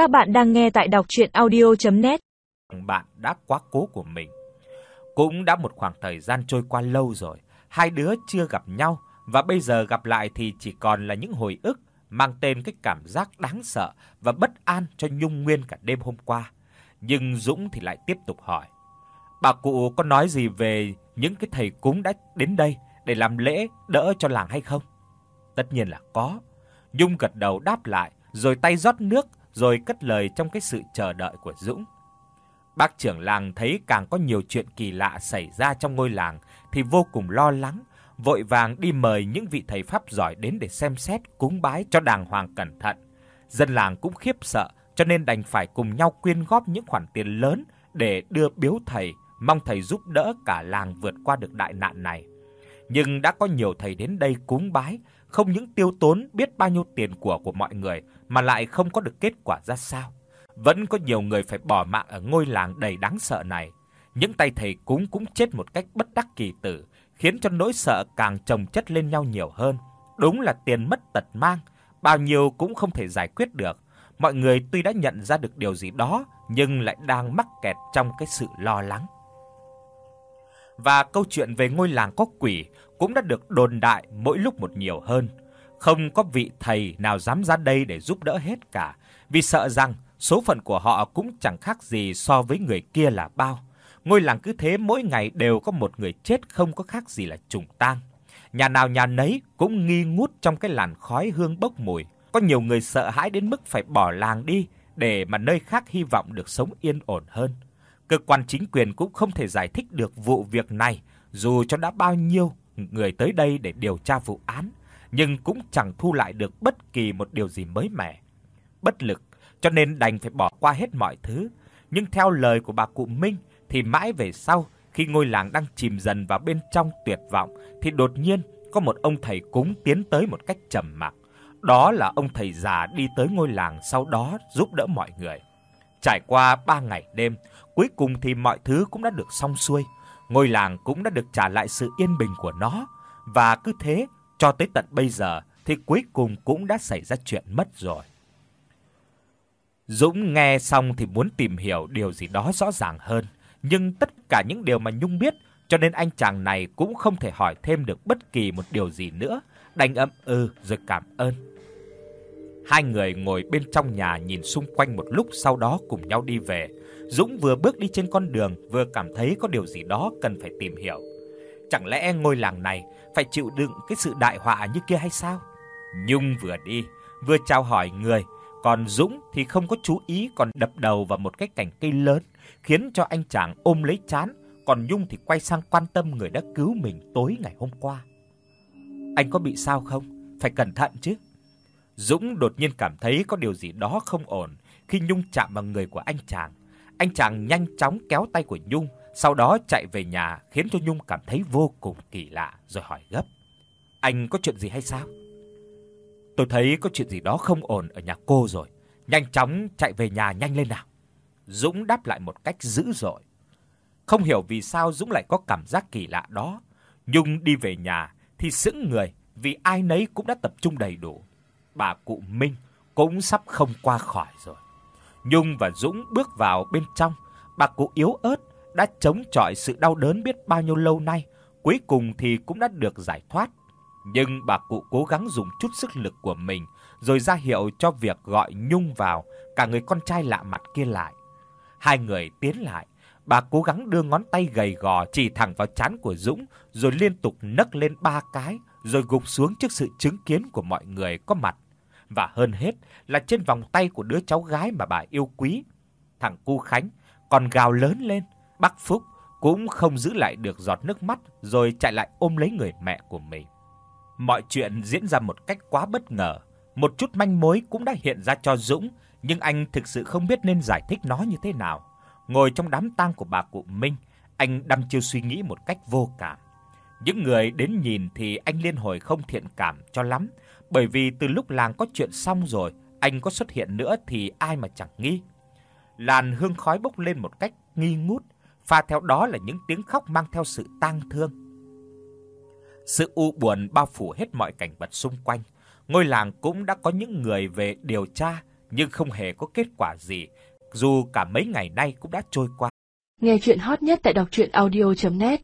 Các bạn đang nghe tại đọc audio net Bạn đã quá cố của mình. Cũng đã một khoảng thời gian trôi qua lâu rồi, hai đứa chưa gặp nhau và bây giờ gặp lại thì chỉ còn là những hồi ức mang tên cái cảm giác đáng sợ và bất an cho Nhung Nguyên cả đêm hôm qua. Nhưng Dũng thì lại tiếp tục hỏi: "Bà cụ có nói gì về những cái thầy cúng đã đến đây để làm lễ đỡ cho làng hay không?" Tất nhiên là có. Nhung gật đầu đáp lại, rồi tay rót nước, rồi cất lời trong cái sự chờ đợi của Dũng. Bác trưởng làng thấy càng có nhiều chuyện kỳ lạ xảy ra trong ngôi làng thì vô cùng lo lắng, vội vàng đi mời những vị thầy pháp giỏi đến để xem xét cúng bái cho đàng hoàng cẩn thận. Dân làng cũng khiếp sợ, cho nên đành phải cùng nhau quyên góp những khoản tiền lớn để đưa biếu thầy, mong thầy giúp đỡ cả làng vượt qua được đại nạn này. Nhưng đã có nhiều thầy đến đây cúng bái, không những tiêu tốn biết bao nhiêu tiền của của mọi người mà lại không có được kết quả ra sao. Vẫn có nhiều người phải bỏ mạng ở ngôi làng đầy đáng sợ này. Những tay thầy cúng cũng chết một cách bất đắc kỳ tử, khiến cho nỗi sợ càng chồng chất lên nhau nhiều hơn. Đúng là tiền mất tật mang, bao nhiêu cũng không thể giải quyết được. Mọi người tuy đã nhận ra được điều gì đó, nhưng lại đang mắc kẹt trong cái sự lo lắng. Và câu chuyện về ngôi làng có quỷ cũng đã được đồn đại mỗi lúc một nhiều hơn. Không có vị thầy nào dám ra đây để giúp đỡ hết cả, vì sợ rằng số phận của họ cũng chẳng khác gì so với người kia là bao. Ngôi làng cứ thế mỗi ngày đều có một người chết không có khác gì là trùng tang. Nhà nào nhà nấy cũng nghi ngút trong cái làn khói hương bốc mùi. Có nhiều người sợ hãi đến mức phải bỏ làng đi để mà nơi khác hy vọng được sống yên ổn hơn. Cơ quan chính quyền cũng không thể giải thích được vụ việc này, dù cho đã bao nhiêu người tới đây để điều tra vụ án, nhưng cũng chẳng thu lại được bất kỳ một điều gì mới mẻ. Bất lực, cho nên đành phải bỏ qua hết mọi thứ, nhưng theo lời của bà cụ Minh thì mãi về sau, khi ngôi làng đang chìm dần vào bên trong tuyệt vọng thì đột nhiên có một ông thầy cúng tiến tới một cách trầm mặc. Đó là ông thầy già đi tới ngôi làng sau đó giúp đỡ mọi người. Trải qua 3 ngày đêm, cuối cùng thì mọi thứ cũng đã được xong xuôi. Ngôi làng cũng đã được trả lại sự yên bình của nó và cứ thế cho tới tận bây giờ thì cuối cùng cũng đã xảy ra chuyện mất rồi. Dũng nghe xong thì muốn tìm hiểu điều gì đó rõ ràng hơn, nhưng tất cả những điều mà Nhung biết, cho nên anh chàng này cũng không thể hỏi thêm được bất kỳ một điều gì nữa, đành ậm ừ rồi cảm ơn. Hai người ngồi bên trong nhà nhìn xung quanh một lúc sau đó cùng nhau đi về. Dũng vừa bước đi trên con đường vừa cảm thấy có điều gì đó cần phải tìm hiểu. Chẳng lẽ ngôi làng này phải chịu đựng cái sự đại họa như kia hay sao? Nhung vừa đi, vừa chào hỏi người, còn Dũng thì không có chú ý còn đập đầu vào một cái cành cây lớn, khiến cho anh chàng ôm lấy chán, còn Nhung thì quay sang quan tâm người đã cứu mình tối ngày hôm qua. Anh có bị sao không? Phải cẩn thận chứ. Dũng đột nhiên cảm thấy có điều gì đó không ổn khi Nhung chạm vào người của anh chàng. Anh chàng nhanh chóng kéo tay của Nhung, sau đó chạy về nhà khiến cho Nhung cảm thấy vô cùng kỳ lạ rồi hỏi gấp: "Anh có chuyện gì hay sao?" "Tôi thấy có chuyện gì đó không ổn ở nhà cô rồi, nhanh chóng chạy về nhà nhanh lên nào." Dũng đáp lại một cách dữ dội. Không hiểu vì sao Dũng lại có cảm giác kỳ lạ đó. Nhung đi về nhà thì sững người vì ai nấy cũng đã tập trung đầy đủ. Bà cụ Minh cũng sắp không qua khỏi rồi. Nhung và Dũng bước vào bên trong, bà cụ yếu ớt đã chống chọi sự đau đớn biết bao nhiêu lâu nay, cuối cùng thì cũng đã được giải thoát. Nhưng bà cụ cố gắng dùng chút sức lực của mình rồi ra hiệu cho việc gọi Nhung vào, cả người con trai lạ mặt kia lại. Hai người tiến lại, bà cố gắng đưa ngón tay gầy gò chỉ thẳng vào trán của Dũng rồi liên tục nấc lên ba cái rồi gục xuống trước sự chứng kiến của mọi người có mặt và hơn hết là trên vòng tay của đứa cháu gái mà bà yêu quý. Thằng cu Khánh còn gào lớn lên, Bác Phúc cũng không giữ lại được giọt nước mắt rồi chạy lại ôm lấy người mẹ của mình. Mọi chuyện diễn ra một cách quá bất ngờ, một chút manh mối cũng đã hiện ra cho Dũng, nhưng anh thực sự không biết nên giải thích nó như thế nào. Ngồi trong đám tang của bà cụ Minh, anh đăm chiêu suy nghĩ một cách vô cảm. Những người đến nhìn thì anh liên hồi không thiện cảm cho lắm, bởi vì từ lúc làng có chuyện xong rồi, anh có xuất hiện nữa thì ai mà chẳng nghi. Làn hương khói bốc lên một cách nghi ngút, pha theo đó là những tiếng khóc mang theo sự tang thương. Sự u buồn bao phủ hết mọi cảnh vật xung quanh. Ngôi làng cũng đã có những người về điều tra, nhưng không hề có kết quả gì, dù cả mấy ngày nay cũng đã trôi qua. Nghe truyện hot nhất tại doctruyenaudio.net